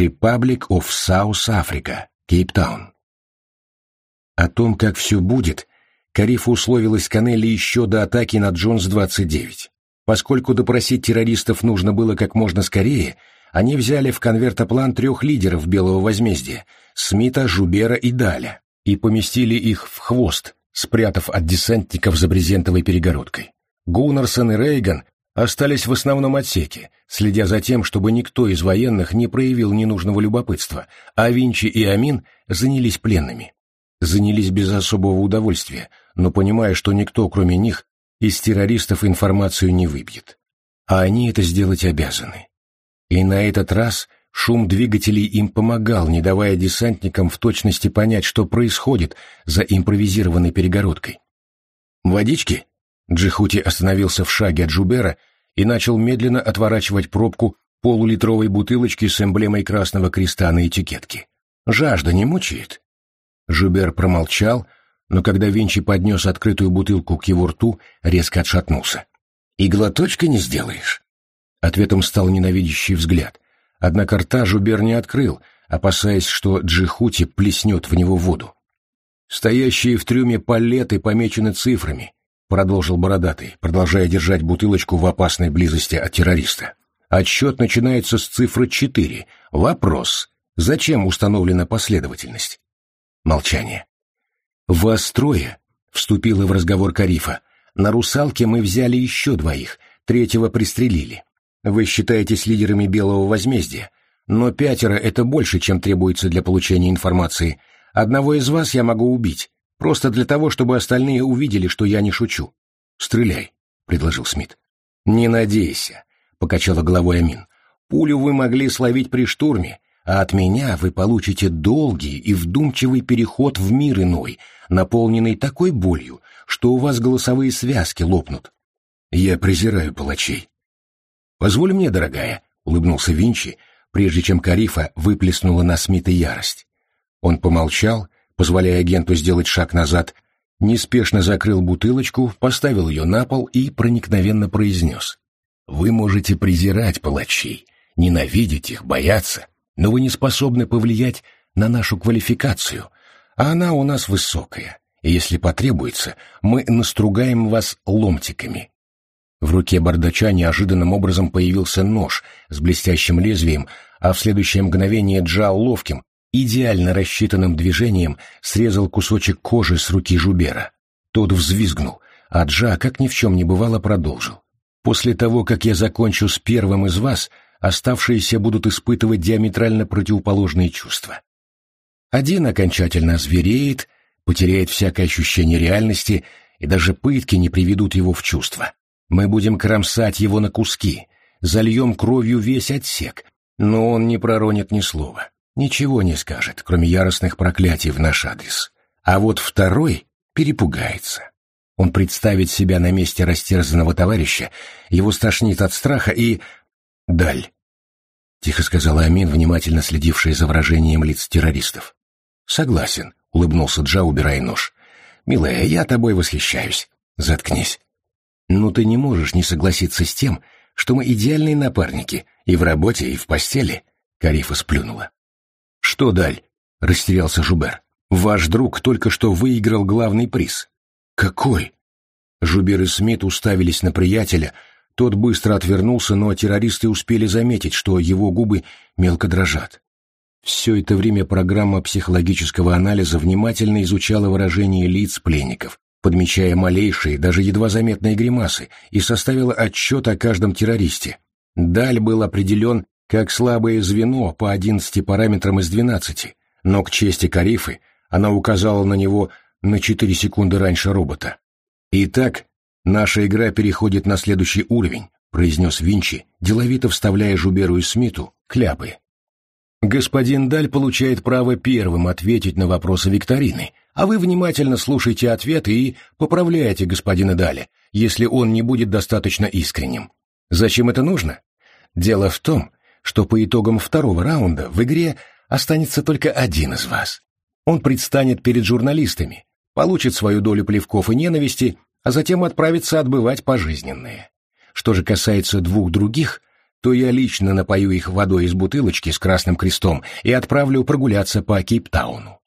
Republic of South Africa, Кейптаун. О том, как все будет, Карифа условилась Канелли еще до атаки на Джонс-29. Поскольку допросить террористов нужно было как можно скорее, они взяли в конвертоплан трех лидеров Белого возмездия — Смита, Жубера и Даля, и поместили их в хвост, спрятав от десантников за брезентовой перегородкой. Гуннерсон и Рейган остались в основном отсеке, следя за тем, чтобы никто из военных не проявил ненужного любопытства, а Винчи и Амин занялись пленными. Занялись без особого удовольствия, но понимая, что никто, кроме них, из террористов информацию не выбьет. А они это сделать обязаны. И на этот раз шум двигателей им помогал, не давая десантникам в точности понять, что происходит за импровизированной перегородкой. «Водички?» Джихути остановился в шаге от Джубера и начал медленно отворачивать пробку полулитровой бутылочки с эмблемой Красного Креста на этикетке. «Жажда не мучает?» Жубер промолчал, но когда Винчи поднес открытую бутылку к его рту, резко отшатнулся. «И глоточка не сделаешь?» Ответом стал ненавидящий взгляд. Однако рта Жубер не открыл, опасаясь, что Джихути плеснет в него воду. Стоящие в трюме палеты помечены цифрами, продолжил Бородатый, продолжая держать бутылочку в опасной близости от террориста. Отсчет начинается с цифры четыре. Вопрос. Зачем установлена последовательность? Молчание. «Вас трое», — вступила в разговор Карифа. «На «Русалке» мы взяли еще двоих, третьего пристрелили. Вы считаетесь лидерами Белого возмездия, но пятеро — это больше, чем требуется для получения информации. Одного из вас я могу убить, Просто для того, чтобы остальные увидели, что я не шучу. «Стреляй», — предложил Смит. «Не надейся», — покачала головой Амин. «Пулю вы могли словить при штурме, а от меня вы получите долгий и вдумчивый переход в мир иной, наполненный такой болью, что у вас голосовые связки лопнут. Я презираю палачей». «Позволь мне, дорогая», — улыбнулся Винчи, прежде чем Карифа выплеснула на Смита ярость. Он помолчал, позволяя агенту сделать шаг назад, неспешно закрыл бутылочку, поставил ее на пол и проникновенно произнес. «Вы можете презирать палачей, ненавидеть их, бояться, но вы не способны повлиять на нашу квалификацию, а она у нас высокая, и если потребуется, мы настругаем вас ломтиками». В руке бардача неожиданным образом появился нож с блестящим лезвием, а в следующее мгновение Джал ловким, идеально рассчитанным движением срезал кусочек кожи с руки Жубера. Тот взвизгнул, а Джа, как ни в чем не бывало, продолжил. «После того, как я закончу с первым из вас, оставшиеся будут испытывать диаметрально противоположные чувства. Один окончательно озвереет, потеряет всякое ощущение реальности, и даже пытки не приведут его в чувство. Мы будем кромсать его на куски, зальем кровью весь отсек, но он не проронит ни слова ничего не скажет, кроме яростных проклятий в наш адрес. А вот второй перепугается. Он представит себя на месте растерзанного товарища, его стошнит от страха и... «Даль», — тихо сказала Амин, внимательно следившая за выражением лиц террористов. «Согласен», — улыбнулся Джа, убирая нож. «Милая, я тобой восхищаюсь. Заткнись». «Ну ты не можешь не согласиться с тем, что мы идеальные напарники и в работе, и в постели», — Карифа сплюнула. «Что, Даль?» — растерялся Жубер. «Ваш друг только что выиграл главный приз». «Какой?» Жубер и Смит уставились на приятеля, тот быстро отвернулся, но террористы успели заметить, что его губы мелко дрожат. Все это время программа психологического анализа внимательно изучала выражение лиц пленников, подмечая малейшие, даже едва заметные гримасы, и составила отчет о каждом террористе. Даль был определен как слабое звено по одиннадцати параметрам из двенадцати, но к чести Карифы она указала на него на четыре секунды раньше робота. «Итак, наша игра переходит на следующий уровень», произнес Винчи, деловито вставляя Жуберу и Смиту кляпы. «Господин Даль получает право первым ответить на вопросы викторины, а вы внимательно слушайте ответы и поправляйте господина Даля, если он не будет достаточно искренним. Зачем это нужно? Дело в том, что по итогам второго раунда в игре останется только один из вас. Он предстанет перед журналистами, получит свою долю плевков и ненависти, а затем отправится отбывать пожизненные. Что же касается двух других, то я лично напою их водой из бутылочки с красным крестом и отправлю прогуляться по Кейптауну.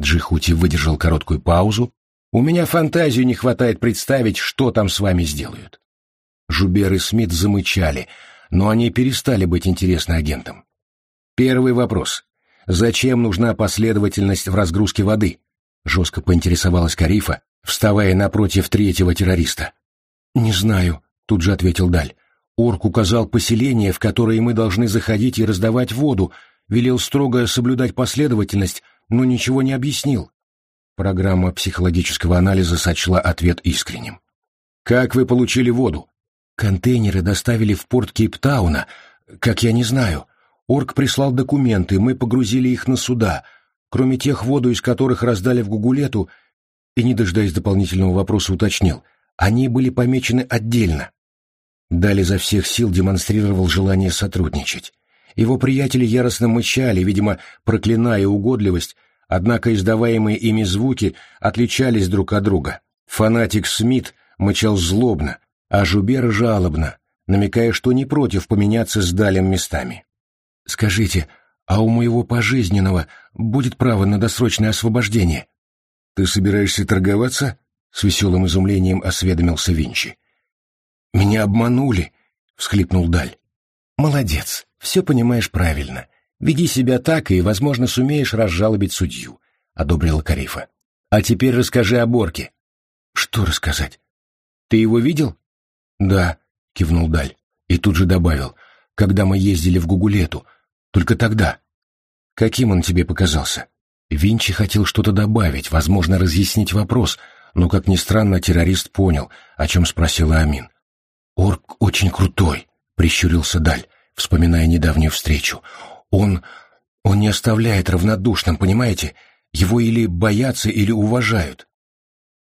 Джихути выдержал короткую паузу. «У меня фантазию не хватает представить, что там с вами сделают». Жубер и Смит замычали, но они перестали быть интересны агентам. Первый вопрос. Зачем нужна последовательность в разгрузке воды? Жестко поинтересовалась Карифа, вставая напротив третьего террориста. «Не знаю», — тут же ответил Даль. «Орк указал поселение, в которое мы должны заходить и раздавать воду, велел строго соблюдать последовательность, но ничего не объяснил». Программа психологического анализа сочла ответ искренним. «Как вы получили воду?» «Контейнеры доставили в порт Кейптауна. Как я не знаю. Орк прислал документы, мы погрузили их на суда. Кроме тех, воду из которых раздали в Гугулету, и, не дожидаясь дополнительного вопроса, уточнил. Они были помечены отдельно. Дали за всех сил демонстрировал желание сотрудничать. Его приятели яростно мычали, видимо, проклиная угодливость, однако издаваемые ими звуки отличались друг от друга. Фанатик Смит мычал злобно, а Жубер жалобно, намекая, что не против поменяться с Далем местами. «Скажите, а у моего пожизненного будет право на досрочное освобождение?» «Ты собираешься торговаться?» — с веселым изумлением осведомился Винчи. «Меня обманули!» — всхлипнул Даль. «Молодец, все понимаешь правильно. Веди себя так, и, возможно, сумеешь разжалобить судью», — одобрила Карифа. «А теперь расскажи о Борке». «Что рассказать?» «Ты его видел?» «Да», — кивнул Даль. И тут же добавил, «когда мы ездили в Гугулету. Только тогда». «Каким он тебе показался?» Винчи хотел что-то добавить, возможно, разъяснить вопрос, но, как ни странно, террорист понял, о чем спросила Амин. «Орк очень крутой», — прищурился Даль, вспоминая недавнюю встречу. «Он... он не оставляет равнодушным, понимаете? Его или боятся, или уважают».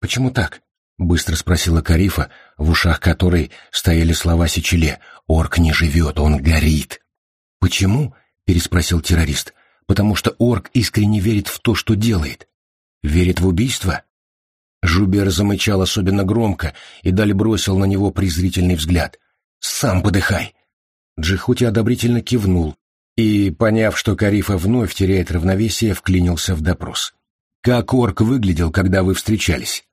«Почему так?» — быстро спросила Карифа, в ушах которой стояли слова Сечеле. «Орк не живет, он горит». «Почему?» — переспросил террорист потому что орк искренне верит в то, что делает. Верит в убийство? Жубер замычал особенно громко и Даль бросил на него презрительный взгляд. «Сам подыхай!» Джихути одобрительно кивнул и, поняв, что Карифа вновь теряет равновесие, вклинился в допрос. «Как орк выглядел, когда вы встречались?»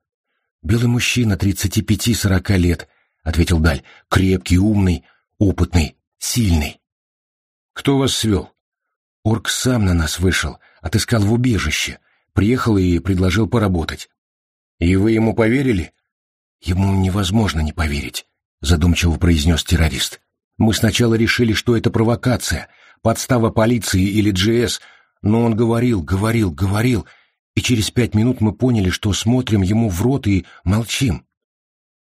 «Белый мужчина, тридцати пяти-сорока лет», — ответил Даль. «Крепкий, умный, опытный, сильный». «Кто вас свел?» Орк сам на нас вышел, отыскал в убежище, приехал и предложил поработать. И вы ему поверили? Ему невозможно не поверить, задумчиво произнес террорист. Мы сначала решили, что это провокация, подстава полиции или GS, но он говорил, говорил, говорил, и через пять минут мы поняли, что смотрим ему в рот и молчим.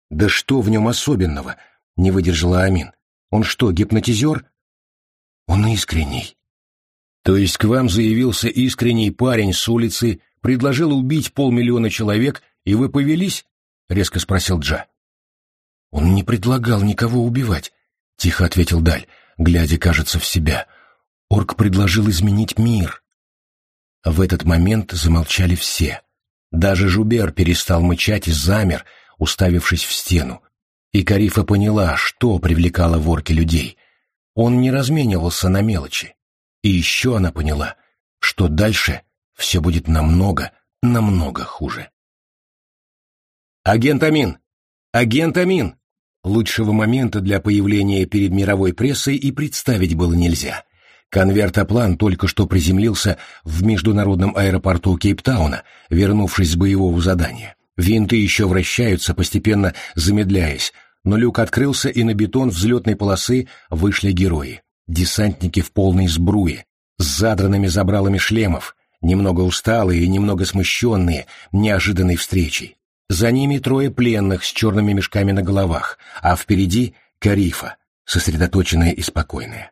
«Да что в нем особенного?» — не выдержала Амин. «Он что, гипнотизер?» «Он искренний», то есть к вам заявился искренний парень с улицы, предложил убить полмиллиона человек, и вы повелись? — резко спросил Джа. Он не предлагал никого убивать, — тихо ответил Даль, глядя, кажется, в себя. Орк предложил изменить мир. В этот момент замолчали все. Даже Жубер перестал мычать и замер, уставившись в стену. И Карифа поняла, что привлекало в орке людей. Он не разменивался на мелочи. И еще она поняла, что дальше все будет намного, намного хуже. «Агент Амин! Агент Амин!» Лучшего момента для появления перед мировой прессой и представить было нельзя. Конвертоплан только что приземлился в международном аэропорту Кейптауна, вернувшись с боевого задания. Винты еще вращаются, постепенно замедляясь, но люк открылся, и на бетон взлетной полосы вышли герои. Десантники в полной сбруе, с задранными забралами шлемов, немного усталые и немного смущенные неожиданной встречей. За ними трое пленных с черными мешками на головах, а впереди — Карифа, сосредоточенная и спокойная.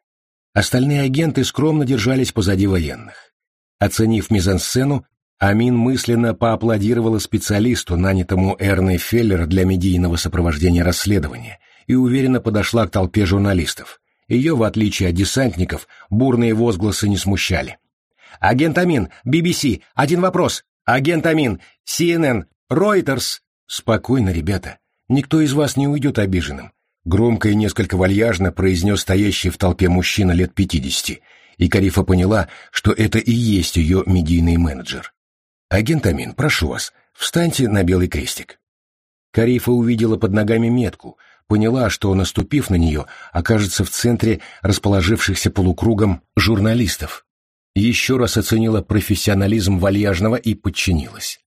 Остальные агенты скромно держались позади военных. Оценив мизансцену, Амин мысленно поаплодировала специалисту, нанятому Эрной Феллер для медийного сопровождения расследования, и уверенно подошла к толпе журналистов. Ее, в отличие от десантников, бурные возгласы не смущали. «Агент Амин, BBC, один вопрос. Агент Амин, CNN, Reuters». «Спокойно, ребята. Никто из вас не уйдет обиженным. Громко и несколько вальяжно произнес стоящий в толпе мужчина лет пятидесяти, и Карифа поняла, что это и есть ее медийный менеджер. «Агент Амин, прошу вас, встаньте на белый крестик». Карифа увидела под ногами метку, поняла, что, наступив на нее, окажется в центре расположившихся полукругом журналистов. Еще раз оценила профессионализм вальяжного и подчинилась.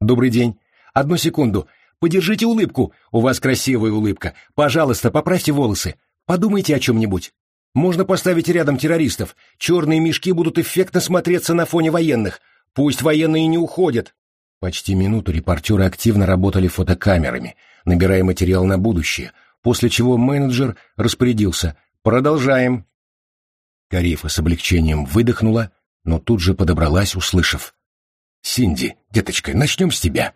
«Добрый день. Одну секунду. Подержите улыбку. У вас красивая улыбка. Пожалуйста, поправьте волосы. Подумайте о чем-нибудь. Можно поставить рядом террористов. Черные мешки будут эффектно смотреться на фоне военных. Пусть военные не уходят». Почти минуту репортеры активно работали фотокамерами, набирая материал на будущее, после чего менеджер распорядился «Продолжаем». Карифа с облегчением выдохнула, но тут же подобралась, услышав «Синди, деточка, начнем с тебя».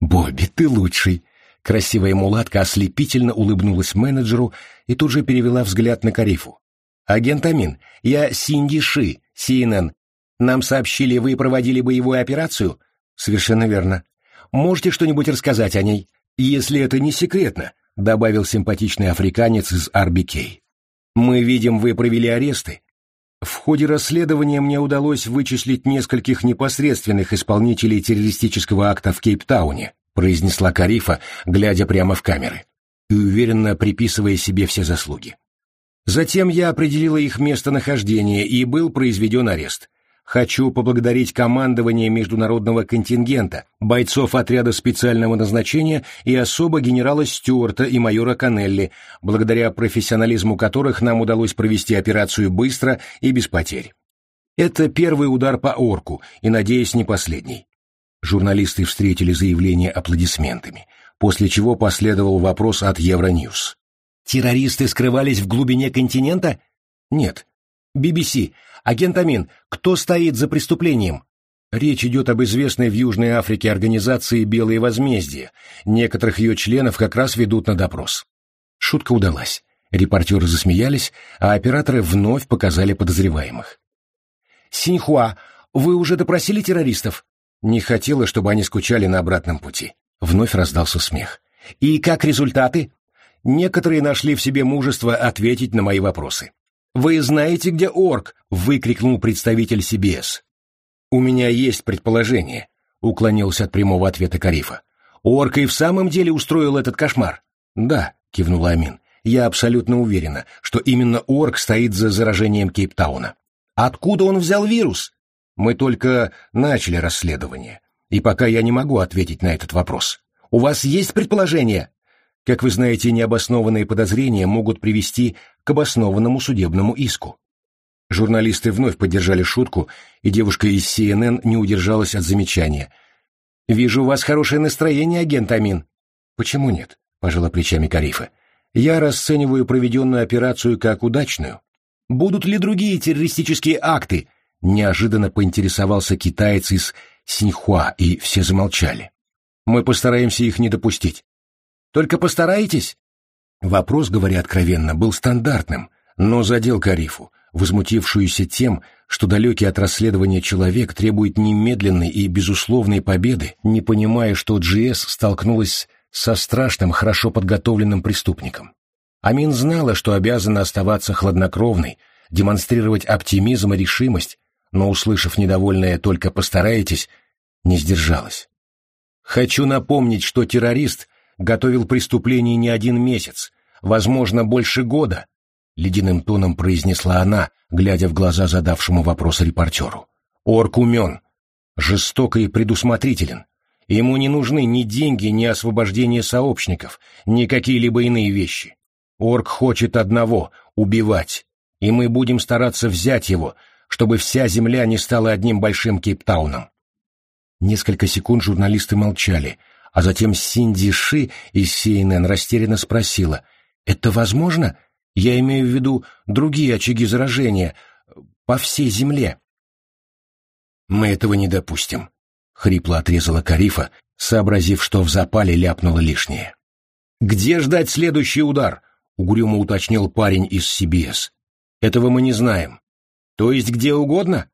«Бобби, ты лучший!» Красивая мулатка ослепительно улыбнулась менеджеру и тут же перевела взгляд на Карифу. «Агент Амин, я Синди Ши, CNN. Нам сообщили, вы проводили боевую операцию?» «Совершенно верно. Можете что-нибудь рассказать о ней?» «Если это не секретно», — добавил симпатичный африканец из RBK. «Мы видим, вы провели аресты. В ходе расследования мне удалось вычислить нескольких непосредственных исполнителей террористического акта в Кейптауне, произнесла Карифа, глядя прямо в камеры, и уверенно приписывая себе все заслуги. Затем я определила их местонахождение, и был произведен арест. Хочу поблагодарить командование международного контингента, бойцов отряда специального назначения и особо генерала Стюарта и майора Канелли, благодаря профессионализму которых нам удалось провести операцию быстро и без потерь. Это первый удар по орку, и, надеюсь, не последний. Журналисты встретили заявление аплодисментами, после чего последовал вопрос от Евроньюз. «Террористы скрывались в глубине континента?» «Нет. BBC, агент Амин, кто стоит за преступлением? Речь идет об известной в Южной Африке организации «Белые возмездия». Некоторых ее членов как раз ведут на допрос. Шутка удалась. Репортеры засмеялись, а операторы вновь показали подозреваемых. «Синьхуа, вы уже допросили террористов?» Не хотела, чтобы они скучали на обратном пути. Вновь раздался смех. «И как результаты?» Некоторые нашли в себе мужество ответить на мои вопросы. «Вы знаете, где орк?» — выкрикнул представитель CBS. «У меня есть предположение», — уклонился от прямого ответа Карифа. «Орк и в самом деле устроил этот кошмар?» «Да», — кивнула Амин. «Я абсолютно уверена, что именно орк стоит за заражением Кейптауна». «Откуда он взял вирус?» «Мы только начали расследование, и пока я не могу ответить на этот вопрос. У вас есть предположение?» Как вы знаете, необоснованные подозрения могут привести к обоснованному судебному иску. Журналисты вновь поддержали шутку, и девушка из CNN не удержалась от замечания. «Вижу у вас хорошее настроение, агент Амин». «Почему нет?» — пожала плечами Карифа. «Я расцениваю проведенную операцию как удачную. Будут ли другие террористические акты?» Неожиданно поинтересовался китаец из Синьхуа, и все замолчали. «Мы постараемся их не допустить. Только постарайтесь!» Вопрос, говоря откровенно, был стандартным, но задел Карифу, возмутившуюся тем, что далекий от расследования человек требует немедленной и безусловной победы, не понимая, что GS столкнулась со страшным, хорошо подготовленным преступником. Амин знала, что обязана оставаться хладнокровной, демонстрировать оптимизм и решимость, но, услышав недовольное «только постарайтесь», не сдержалась. «Хочу напомнить, что террорист готовил преступление не один месяц, возможно, больше года, — ледяным тоном произнесла она, глядя в глаза задавшему вопрос репортеру. Орк умен, жесток и предусмотрителен. Ему не нужны ни деньги, ни освобождение сообщников, ни какие-либо иные вещи. Орк хочет одного — убивать, и мы будем стараться взять его, чтобы вся земля не стала одним большим Кейптауном. Несколько секунд журналисты молчали, а затем Синди Ши из CNN растерянно спросила, «Это возможно? Я имею в виду другие очаги заражения по всей земле». «Мы этого не допустим», — хрипло отрезала Карифа, сообразив, что в запале ляпнула лишнее. «Где ждать следующий удар?» — угрюмо уточнил парень из CBS. «Этого мы не знаем. То есть где угодно?»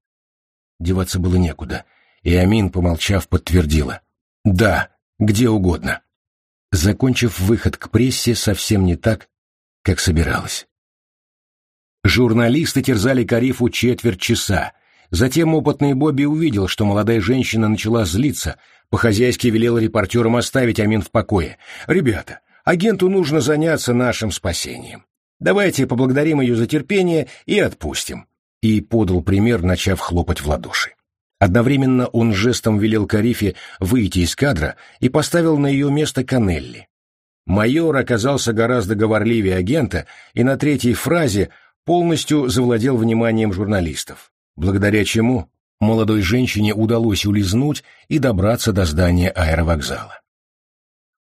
Деваться было некуда, и Амин, помолчав, подтвердила. «Да, где угодно. Закончив выход к прессе совсем не так, как собиралась. Журналисты терзали Карифу четверть часа. Затем опытный Бобби увидел, что молодая женщина начала злиться, по-хозяйски велел репортерам оставить Амин в покое. «Ребята, агенту нужно заняться нашим спасением. Давайте поблагодарим ее за терпение и отпустим». И подал пример, начав хлопать в ладоши. Одновременно он жестом велел Карифе выйти из кадра и поставил на ее место Канелли. Майор оказался гораздо говорливее агента и на третьей фразе полностью завладел вниманием журналистов, благодаря чему молодой женщине удалось улизнуть и добраться до здания аэровокзала.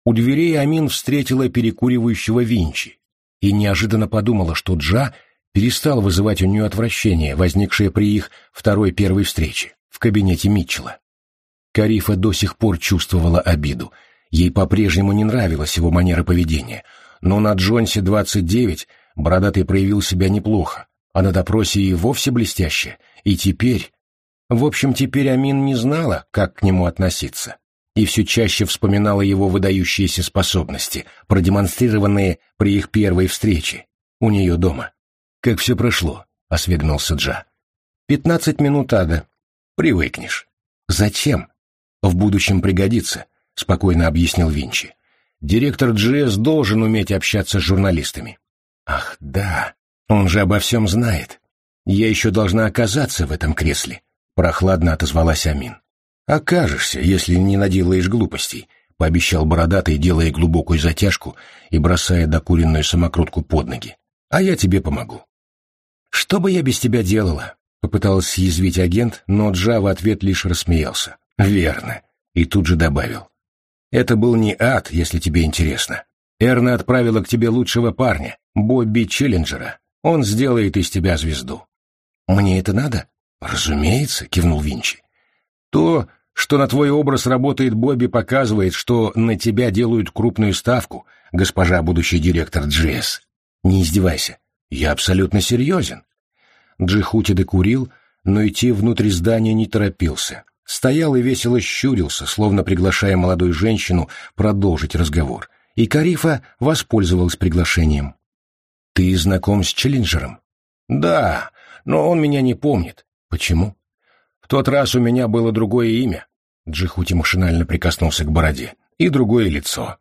У дверей Амин встретила перекуривающего Винчи и неожиданно подумала, что Джа перестал вызывать у нее отвращение, возникшее при их второй-первой встрече в кабинете Митчелла. Карифа до сих пор чувствовала обиду. Ей по-прежнему не нравилась его манера поведения. Но на Джонсе 29 Бородатый проявил себя неплохо, а на допросе и вовсе блестяще. И теперь... В общем, теперь Амин не знала, как к нему относиться. И все чаще вспоминала его выдающиеся способности, продемонстрированные при их первой встрече у нее дома. «Как все прошло?» — осведомился Джа. «Пятнадцать минут ада», Привыкнешь. Зачем? В будущем пригодится, спокойно объяснил Винчи. Директор GS должен уметь общаться с журналистами. Ах, да, он же обо всем знает. Я еще должна оказаться в этом кресле, прохладно отозвалась Амин. Окажешься, если не наделаешь глупостей, пообещал бородатый, делая глубокую затяжку и бросая докуренную самокрутку под ноги. А я тебе помогу. Что бы я без тебя делала? Попытался съязвить агент, но Джа в ответ лишь рассмеялся. «Верно». И тут же добавил. «Это был не ад, если тебе интересно. Эрна отправила к тебе лучшего парня, Бобби Челленджера. Он сделает из тебя звезду». «Мне это надо?» «Разумеется», — кивнул Винчи. «То, что на твой образ работает Бобби, показывает, что на тебя делают крупную ставку, госпожа будущий директор Джесс. Не издевайся. Я абсолютно серьезен. Джихути докурил, но идти внутрь здания не торопился. Стоял и весело щурился, словно приглашая молодую женщину продолжить разговор. И Карифа воспользовалась приглашением. «Ты знаком с Челленджером?» «Да, но он меня не помнит». «Почему?» «В тот раз у меня было другое имя». Джихути машинально прикоснулся к бороде. «И другое лицо».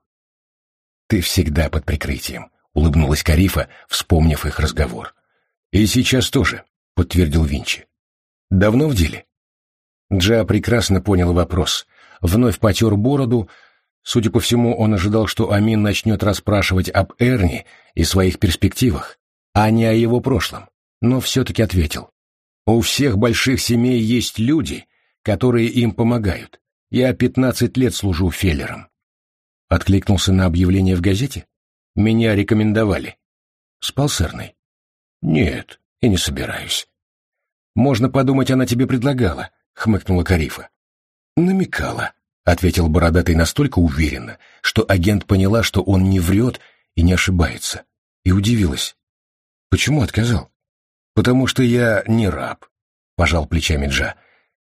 «Ты всегда под прикрытием», — улыбнулась Карифа, вспомнив их разговор. «И сейчас тоже», — подтвердил Винчи. «Давно в деле?» Джа прекрасно понял вопрос. Вновь потер бороду. Судя по всему, он ожидал, что Амин начнет расспрашивать об Эрни и своих перспективах, а не о его прошлом. Но все-таки ответил. «У всех больших семей есть люди, которые им помогают. Я пятнадцать лет служу феллером». Откликнулся на объявление в газете? «Меня рекомендовали». С Эрной. «Нет, и не собираюсь». «Можно подумать, она тебе предлагала», — хмыкнула Карифа. «Намекала», — ответил Бородатый настолько уверенно, что агент поняла, что он не врет и не ошибается, и удивилась. «Почему отказал?» «Потому что я не раб», — пожал плечами Джа.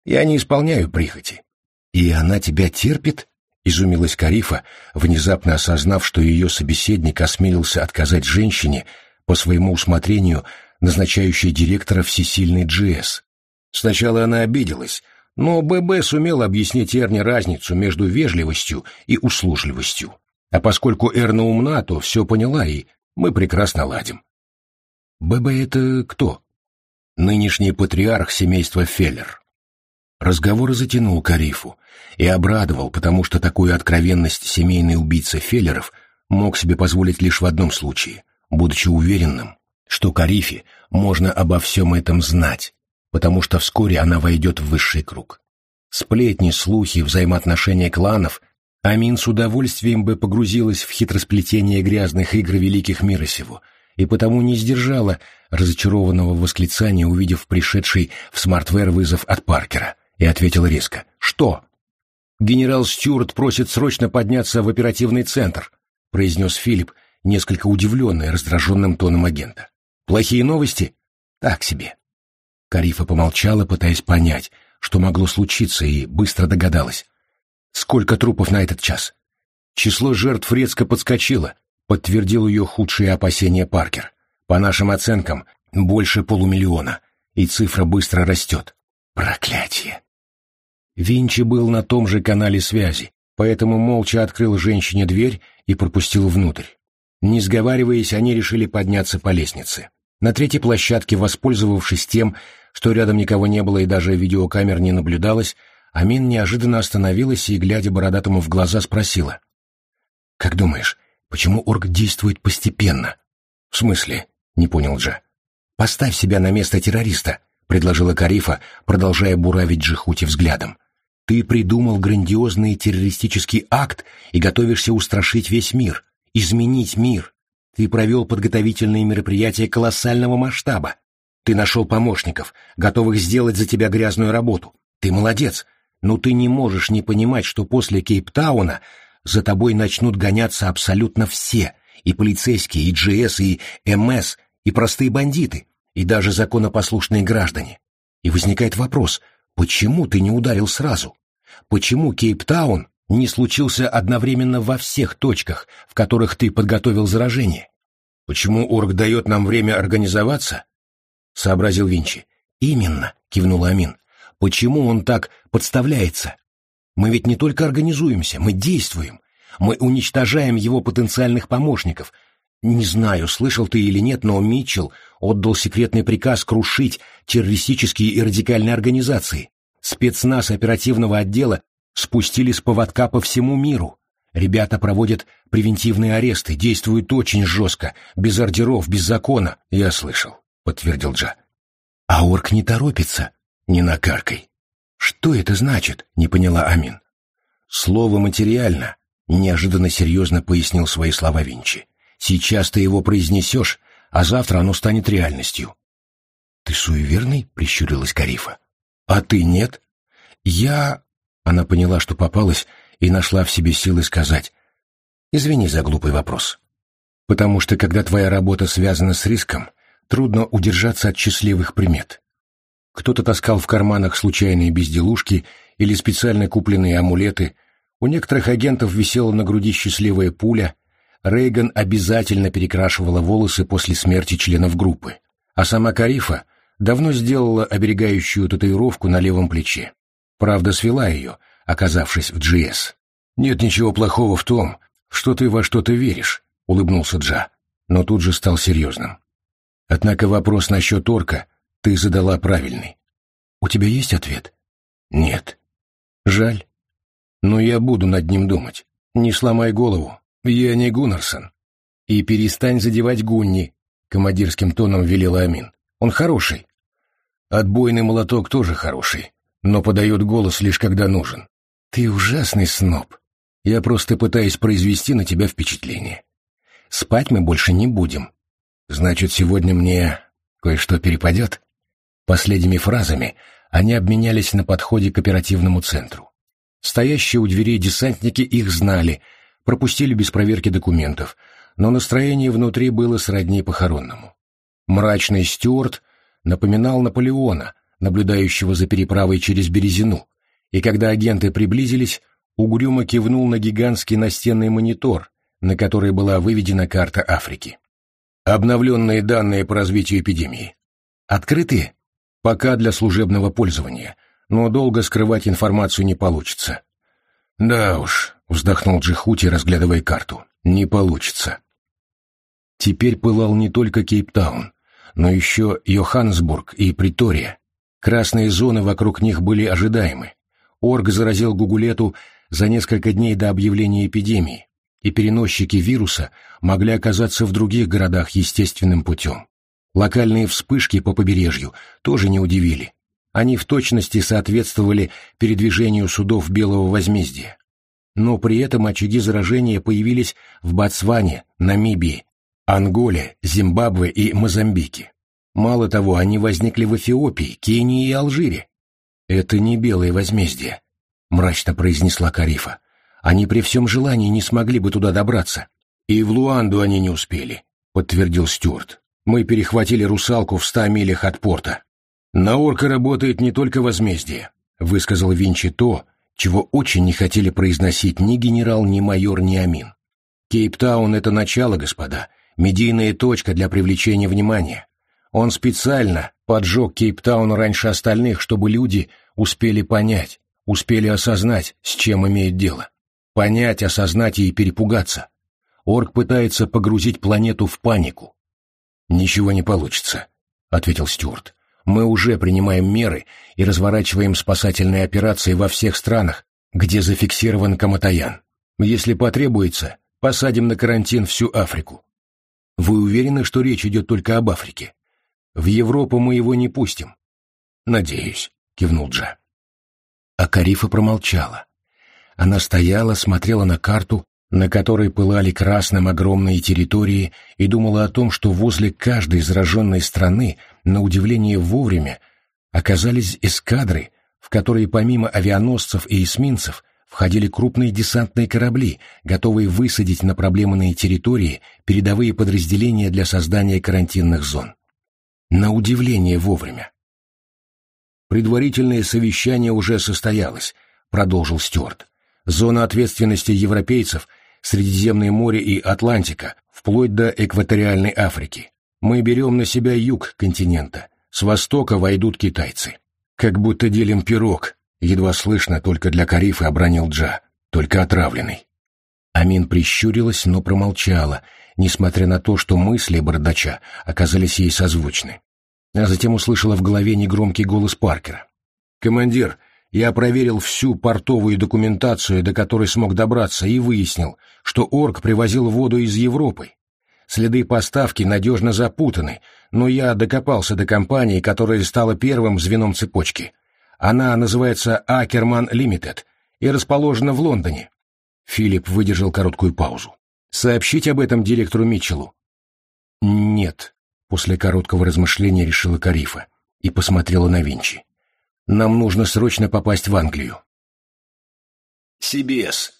«Я не исполняю прихоти». «И она тебя терпит?» — изумилась Карифа, внезапно осознав, что ее собеседник осмелился отказать женщине, по своему усмотрению назначающей директора всесильный GS. Сначала она обиделась, но ББ сумел объяснить Эрне разницу между вежливостью и услужливостью. А поскольку Эрна умна, то все поняла, и мы прекрасно ладим. ББ — это кто? Нынешний патриарх семейства Феллер. Разговор затянул Карифу и обрадовал, потому что такую откровенность семейный убийца Феллеров мог себе позволить лишь в одном случае — будучи уверенным, что Карифе можно обо всем этом знать, потому что вскоре она войдет в высший круг. Сплетни, слухи, взаимоотношения кланов Амин с удовольствием бы погрузилась в хитросплетение грязных игр великих мира сего, и потому не сдержала разочарованного восклицания, увидев пришедший в смартвер вызов от Паркера, и ответила резко «Что?» «Генерал Стюарт просит срочно подняться в оперативный центр», произнес Филипп, несколько удивленная раздраженным тоном агента. «Плохие новости?» «Так себе». Карифа помолчала, пытаясь понять, что могло случиться, и быстро догадалась. «Сколько трупов на этот час?» «Число жертв резко подскочило», подтвердил ее худшие опасения Паркер. По нашим оценкам, больше полумиллиона, и цифра быстро растет. Проклятие! Винчи был на том же канале связи, поэтому молча открыл женщине дверь и пропустил внутрь. Не сговариваясь, они решили подняться по лестнице. На третьей площадке, воспользовавшись тем, что рядом никого не было и даже видеокамер не наблюдалось, Амин неожиданно остановилась и, глядя бородатому в глаза, спросила. «Как думаешь, почему орг действует постепенно?» «В смысле?» — не понял Джа. «Поставь себя на место террориста», — предложила Карифа, продолжая буравить Джихути взглядом. «Ты придумал грандиозный террористический акт и готовишься устрашить весь мир, изменить мир. Ты провел подготовительные мероприятия колоссального масштаба. Ты нашел помощников, готовых сделать за тебя грязную работу. Ты молодец, но ты не можешь не понимать, что после Кейптауна за тобой начнут гоняться абсолютно все, и полицейские, и GS, и МС, и простые бандиты, и даже законопослушные граждане. И возникает вопрос, почему ты не ударил сразу? Почему Кейптаун не случился одновременно во всех точках, в которых ты подготовил заражение? Почему Орг дает нам время организоваться? — сообразил Винчи. «Именно», — кивнул Амин. «Почему он так подставляется? Мы ведь не только организуемся, мы действуем. Мы уничтожаем его потенциальных помощников. Не знаю, слышал ты или нет, но Митчелл отдал секретный приказ крушить террористические и радикальные организации. Спецназ оперативного отдела спустили с поводка по всему миру. Ребята проводят превентивные аресты, действуют очень жестко, без ордеров, без закона, я слышал. — подтвердил Джа. «А орк не торопится, не накаркай». «Что это значит?» — не поняла Амин. «Слово материально», — неожиданно серьезно пояснил свои слова Винчи. «Сейчас ты его произнесешь, а завтра оно станет реальностью». «Ты суеверный?» — прищурилась Карифа. «А ты нет?» «Я...» — она поняла, что попалась, и нашла в себе силы сказать. «Извини за глупый вопрос. Потому что, когда твоя работа связана с риском, трудно удержаться от счастливых примет. Кто-то таскал в карманах случайные безделушки или специально купленные амулеты, у некоторых агентов висела на груди счастливая пуля, Рейган обязательно перекрашивала волосы после смерти членов группы, а сама Карифа давно сделала оберегающую татуировку на левом плече. Правда, свела ее, оказавшись в GS. «Нет ничего плохого в том, что ты во что-то веришь», — улыбнулся Джа, но тут же стал серьезным. Однако вопрос насчет орка ты задала правильный. У тебя есть ответ? Нет. Жаль. Но я буду над ним думать. Не сломай голову. Я не Гуннерсон. И перестань задевать Гунни, командирским тоном велел Амин. Он хороший. Отбойный молоток тоже хороший, но подает голос лишь когда нужен. Ты ужасный сноб. Я просто пытаюсь произвести на тебя впечатление. Спать мы больше не будем, Значит, сегодня мне кое-что перепадет? Последними фразами они обменялись на подходе к оперативному центру. Стоящие у дверей десантники их знали, пропустили без проверки документов, но настроение внутри было сродни похоронному. Мрачный Стюарт напоминал Наполеона, наблюдающего за переправой через Березину, и когда агенты приблизились, угрюмо кивнул на гигантский настенный монитор, на который была выведена карта Африки. Обновленные данные по развитию эпидемии. Открыты? Пока для служебного пользования, но долго скрывать информацию не получится. Да уж, вздохнул Джихути, разглядывая карту. Не получится. Теперь пылал не только Кейптаун, но еще Йоханнесбург и Притория. Красные зоны вокруг них были ожидаемы. Орг заразил Гугулету за несколько дней до объявления эпидемии, и переносчики вируса могли оказаться в других городах естественным путем. Локальные вспышки по побережью тоже не удивили. Они в точности соответствовали передвижению судов Белого возмездия. Но при этом очаги заражения появились в Ботсване, Намибии, Анголе, Зимбабве и Мозамбике. Мало того, они возникли в Эфиопии, Кении и Алжире. «Это не Белое возмездие», — мрачно произнесла Карифа. Они при всем желании не смогли бы туда добраться. И в Луанду они не успели, подтвердил Стюарт. Мы перехватили русалку в ста милях от порта. На орка работает не только возмездие, высказал Винчи то, чего очень не хотели произносить ни генерал, ни майор, ни Амин. Кейптаун — это начало, господа, медийная точка для привлечения внимания. Он специально поджег Кейптаун раньше остальных, чтобы люди успели понять, успели осознать, с чем имеют дело. Понять, осознать и перепугаться. Орк пытается погрузить планету в панику. «Ничего не получится», — ответил Стюарт. «Мы уже принимаем меры и разворачиваем спасательные операции во всех странах, где зафиксирован Каматаян. Если потребуется, посадим на карантин всю Африку. Вы уверены, что речь идет только об Африке? В Европу мы его не пустим. Надеюсь, кивнул Джа. А Карифа промолчала. Она стояла, смотрела на карту, на которой пылали красным огромные территории, и думала о том, что возле каждой зараженной страны, на удивление вовремя, оказались эскадры, в которые помимо авианосцев и эсминцев входили крупные десантные корабли, готовые высадить на проблемные территории передовые подразделения для создания карантинных зон. На удивление вовремя. Предварительное совещание уже состоялось, продолжил Стюарт. Зона ответственности европейцев – Средиземное море и Атлантика, вплоть до экваториальной Африки. Мы берем на себя юг континента. С востока войдут китайцы. Как будто делим пирог, едва слышно только для Карифа обронил Джа, только отравленный. Амин прищурилась, но промолчала, несмотря на то, что мысли бардача оказались ей созвучны а затем услышала в голове негромкий голос Паркера. «Командир, я проверил всю портовую документацию, до которой смог добраться, и выяснил, что Орк привозил воду из Европы. Следы поставки надежно запутаны, но я докопался до компании, которая стала первым звеном цепочки. Она называется Акерман Лимитед и расположена в Лондоне». Филипп выдержал короткую паузу. «Сообщить об этом директору Митчеллу?» «Нет», После короткого размышления решила Карифа и посмотрела на Винчи. «Нам нужно срочно попасть в Англию». CBS,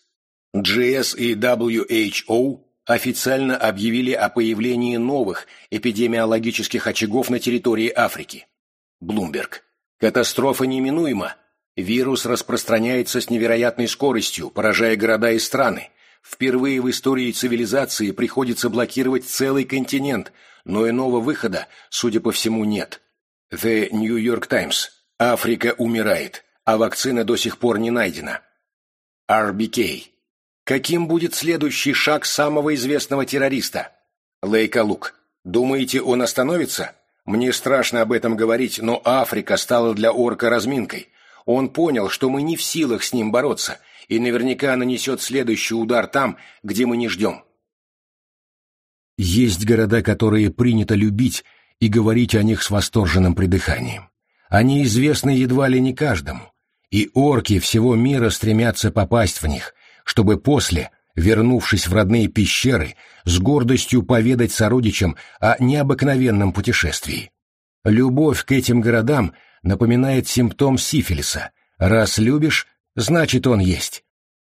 GS и WHO официально объявили о появлении новых эпидемиологических очагов на территории Африки. Блумберг. Катастрофа неминуема. Вирус распространяется с невероятной скоростью, поражая города и страны. Впервые в истории цивилизации приходится блокировать целый континент, но иного выхода, судя по всему, нет. The New York Times. Африка умирает, а вакцина до сих пор не найдена. RBK. Каким будет следующий шаг самого известного террориста? Лейка Лук. Думаете, он остановится? Мне страшно об этом говорить, но Африка стала для орка разминкой. Он понял, что мы не в силах с ним бороться – и наверняка нанесет следующий удар там, где мы не ждем. Есть города, которые принято любить и говорить о них с восторженным придыханием. Они известны едва ли не каждому, и орки всего мира стремятся попасть в них, чтобы после, вернувшись в родные пещеры, с гордостью поведать сородичам о необыкновенном путешествии. Любовь к этим городам напоминает симптом сифилиса. Раз любишь, значит он есть.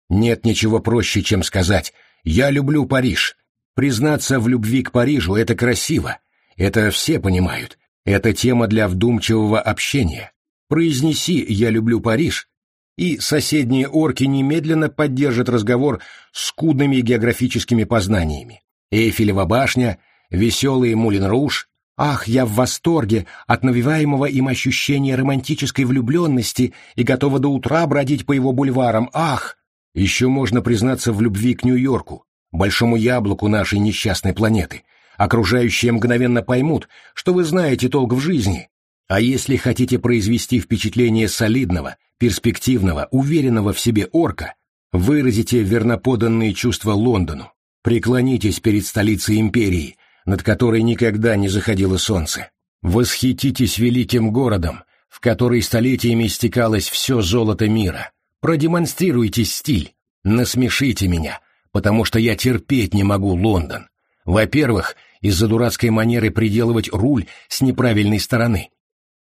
Нет ничего проще, чем сказать «я люблю Париж». Признаться в любви к Парижу — это красиво. Это все понимают. Это тема для вдумчивого общения. Произнеси «я люблю Париж», и соседние орки немедленно поддержат разговор с скудными географическими познаниями. Эйфелева башня, веселый Мулин-Руж, Ах, я в восторге от навиваемого им ощущения романтической влюбленности и готова до утра бродить по его бульварам. Ах! Еще можно признаться в любви к Нью-Йорку, большому яблоку нашей несчастной планеты. Окружающие мгновенно поймут, что вы знаете толк в жизни. А если хотите произвести впечатление солидного, перспективного, уверенного в себе орка, выразите верноподанные чувства Лондону, преклонитесь перед столицей империи – над которой никогда не заходило солнце. Восхититесь великим городом, в который столетиями стекалось все золото мира. Продемонстрируйте стиль, насмешите меня, потому что я терпеть не могу Лондон. Во-первых, из-за дурацкой манеры приделывать руль с неправильной стороны.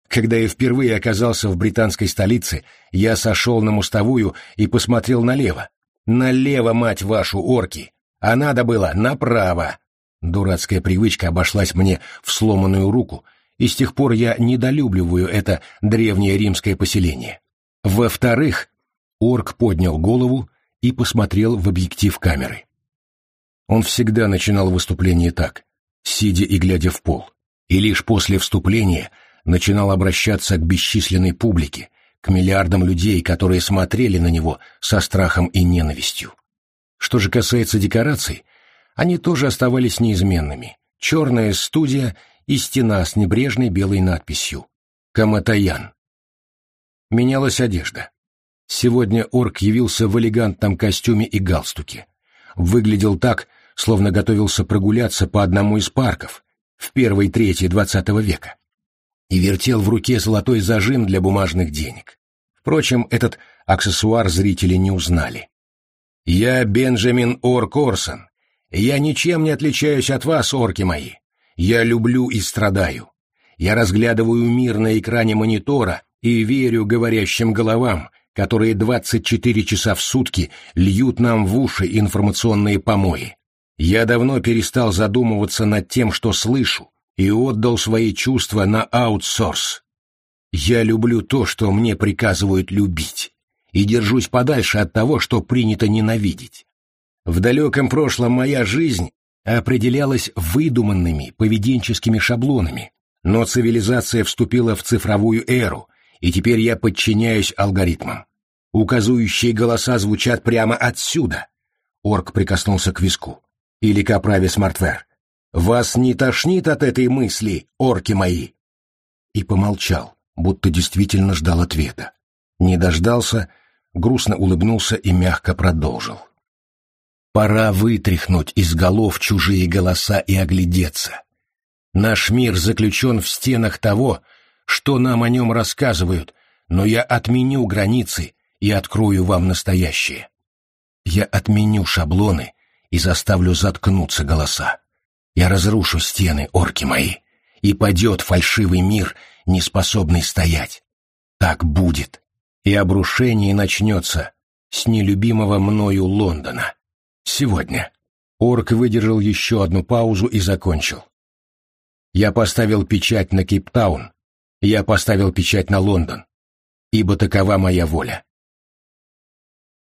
Когда я впервые оказался в британской столице, я сошел на мостовую и посмотрел налево. Налево, мать вашу, орки! А надо было направо, Дурацкая привычка обошлась мне в сломанную руку, и с тех пор я недолюбливаю это древнее римское поселение. Во-вторых, орк поднял голову и посмотрел в объектив камеры. Он всегда начинал выступление так, сидя и глядя в пол, и лишь после вступления начинал обращаться к бесчисленной публике, к миллиардам людей, которые смотрели на него со страхом и ненавистью. Что же касается декораций, они тоже оставались неизменными. Черная студия и стена с небрежной белой надписью «Каматаян». Менялась одежда. Сегодня орк явился в элегантном костюме и галстуке. Выглядел так, словно готовился прогуляться по одному из парков в первой трети двадцатого века и вертел в руке золотой зажим для бумажных денег. Впрочем, этот аксессуар зрители не узнали. «Я Бенджамин Ор Корсон. Я ничем не отличаюсь от вас, орки мои. Я люблю и страдаю. Я разглядываю мир на экране монитора и верю говорящим головам, которые 24 часа в сутки льют нам в уши информационные помои. Я давно перестал задумываться над тем, что слышу, и отдал свои чувства на аутсорс. Я люблю то, что мне приказывают любить, и держусь подальше от того, что принято ненавидеть. В далеком прошлом моя жизнь определялась выдуманными поведенческими шаблонами, но цивилизация вступила в цифровую эру, и теперь я подчиняюсь алгоритмам. Указующие голоса звучат прямо отсюда. Орк прикоснулся к виску. Или к оправе смартвер. «Вас не тошнит от этой мысли, орки мои?» И помолчал, будто действительно ждал ответа. Не дождался, грустно улыбнулся и мягко продолжил. «Пора вытряхнуть из голов чужие голоса и оглядеться. Наш мир заключен в стенах того, что нам о нем рассказывают, но я отменю границы и открою вам настоящее. Я отменю шаблоны и заставлю заткнуться голоса. Я разрушу стены, орки мои, и падет фальшивый мир, не способный стоять. Так будет, и обрушение начнется с нелюбимого мною Лондона. Сегодня. Орк выдержал еще одну паузу и закончил. Я поставил печать на Кейптаун, я поставил печать на Лондон, ибо такова моя воля.